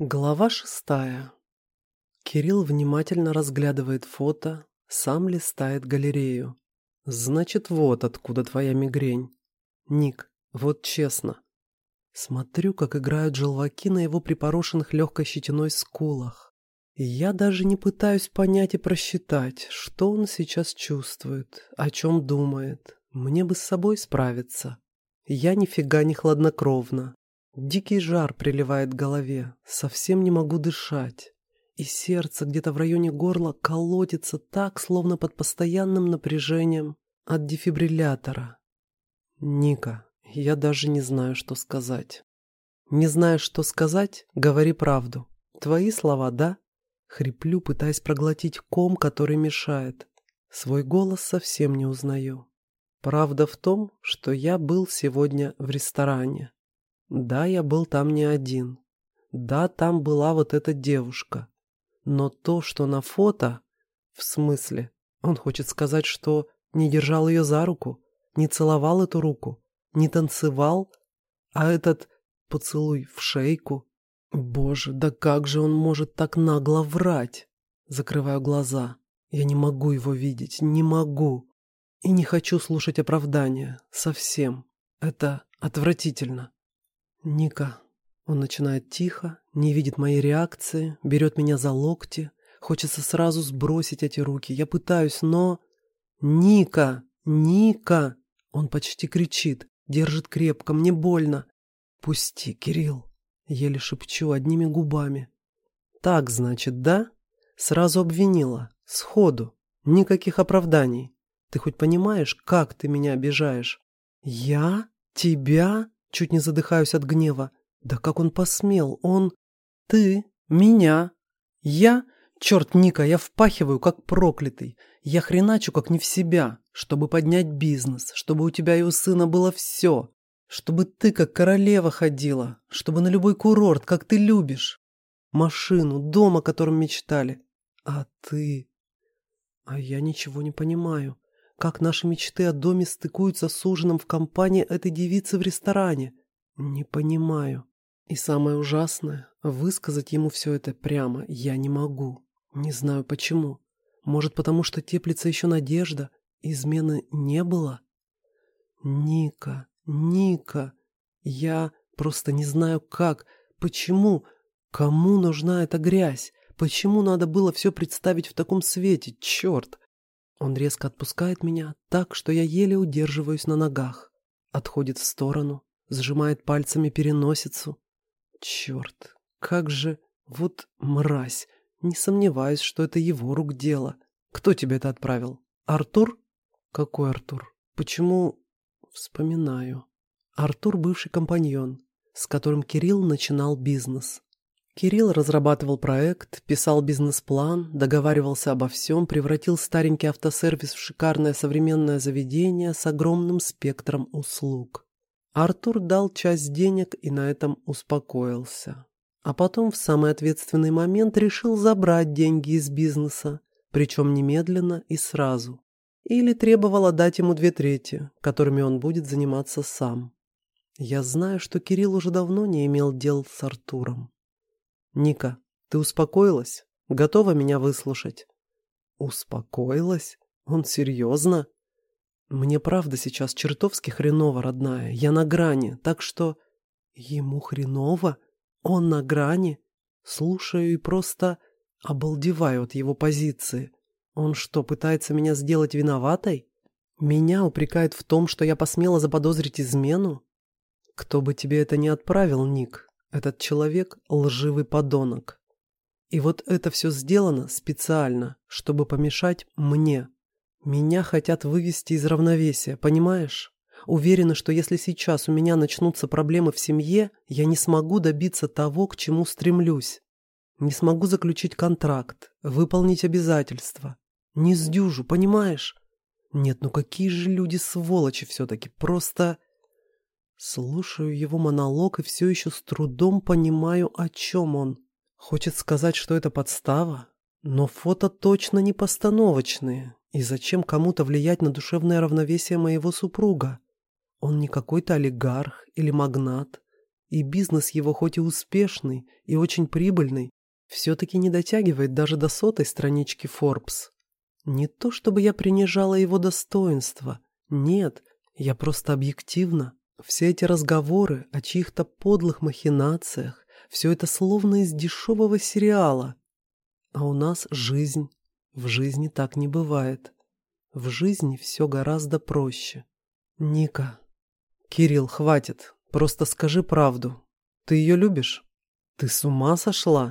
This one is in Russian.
Глава шестая. Кирилл внимательно разглядывает фото, сам листает галерею. Значит, вот откуда твоя мигрень. Ник, вот честно. Смотрю, как играют желваки на его припорошенных легкой щетиной скулах. И я даже не пытаюсь понять и просчитать, что он сейчас чувствует, о чем думает. Мне бы с собой справиться. Я нифига не хладнокровна, Дикий жар приливает к голове, совсем не могу дышать. И сердце где-то в районе горла колотится так, словно под постоянным напряжением от дефибриллятора. Ника, я даже не знаю, что сказать. Не знаешь, что сказать? Говори правду. Твои слова, да? Хриплю, пытаясь проглотить ком, который мешает. Свой голос совсем не узнаю. Правда в том, что я был сегодня в ресторане. Да, я был там не один. Да, там была вот эта девушка. Но то, что на фото... В смысле? Он хочет сказать, что не держал ее за руку, не целовал эту руку, не танцевал, а этот поцелуй в шейку. Боже, да как же он может так нагло врать? Закрываю глаза. Я не могу его видеть, не могу. И не хочу слушать оправдания. Совсем. Это отвратительно. «Ника». Он начинает тихо, не видит моей реакции, берет меня за локти. Хочется сразу сбросить эти руки. Я пытаюсь, но... «Ника! Ника!» Он почти кричит, держит крепко, мне больно. «Пусти, Кирилл!» Еле шепчу одними губами. «Так, значит, да?» Сразу обвинила. Сходу. Никаких оправданий. Ты хоть понимаешь, как ты меня обижаешь? Я? Тебя? Чуть не задыхаюсь от гнева. Да как он посмел? Он... Ты? Меня? Я? Черт, Ника, я впахиваю, как проклятый. Я хреначу, как не в себя, чтобы поднять бизнес, чтобы у тебя и у сына было все. Чтобы ты, как королева, ходила, чтобы на любой курорт, как ты любишь. Машину, дом, о котором мечтали. А ты... А я ничего не понимаю. Как наши мечты о доме стыкуются с ужином в компании этой девицы в ресторане? Не понимаю. И самое ужасное, высказать ему все это прямо я не могу. Не знаю почему. Может, потому что теплится еще надежда, измены не было? Ника, Ника, я просто не знаю как, почему, кому нужна эта грязь, почему надо было все представить в таком свете, черт. Он резко отпускает меня так, что я еле удерживаюсь на ногах. Отходит в сторону, сжимает пальцами переносицу. Черт, как же... Вот мразь. Не сомневаюсь, что это его рук дело. Кто тебе это отправил? Артур? Какой Артур? Почему... Вспоминаю. Артур — бывший компаньон, с которым Кирилл начинал бизнес. Кирилл разрабатывал проект, писал бизнес-план, договаривался обо всем, превратил старенький автосервис в шикарное современное заведение с огромным спектром услуг. Артур дал часть денег и на этом успокоился. А потом в самый ответственный момент решил забрать деньги из бизнеса, причем немедленно и сразу. Или требовал отдать ему две трети, которыми он будет заниматься сам. Я знаю, что Кирилл уже давно не имел дел с Артуром. «Ника, ты успокоилась? Готова меня выслушать?» «Успокоилась? Он серьезно?» «Мне правда сейчас чертовски хреново, родная. Я на грани, так что...» «Ему хреново? Он на грани?» Слушаю и просто обалдеваю от его позиции. Он что, пытается меня сделать виноватой? Меня упрекает в том, что я посмела заподозрить измену? Кто бы тебе это ни отправил, Ник, этот человек — лживый подонок. И вот это все сделано специально, чтобы помешать мне. Меня хотят вывести из равновесия, понимаешь? Уверена, что если сейчас у меня начнутся проблемы в семье, я не смогу добиться того, к чему стремлюсь. Не смогу заключить контракт, выполнить обязательства. Не сдюжу, понимаешь? Нет, ну какие же люди сволочи все-таки, просто... Слушаю его монолог и все еще с трудом понимаю, о чем он. Хочет сказать, что это подстава? Но фото точно не постановочные. И зачем кому-то влиять на душевное равновесие моего супруга? Он не какой-то олигарх или магнат. и бизнес его хоть и успешный, и очень прибыльный, все-таки не дотягивает даже до сотой странички Forbes. Не то чтобы я принижала его достоинство, нет, я просто объективно. Все эти разговоры о чьих-то подлых махинациях, все это словно из дешевого сериала. А у нас жизнь. В жизни так не бывает. В жизни все гораздо проще. Ника. Кирилл, хватит. Просто скажи правду. Ты ее любишь? Ты с ума сошла?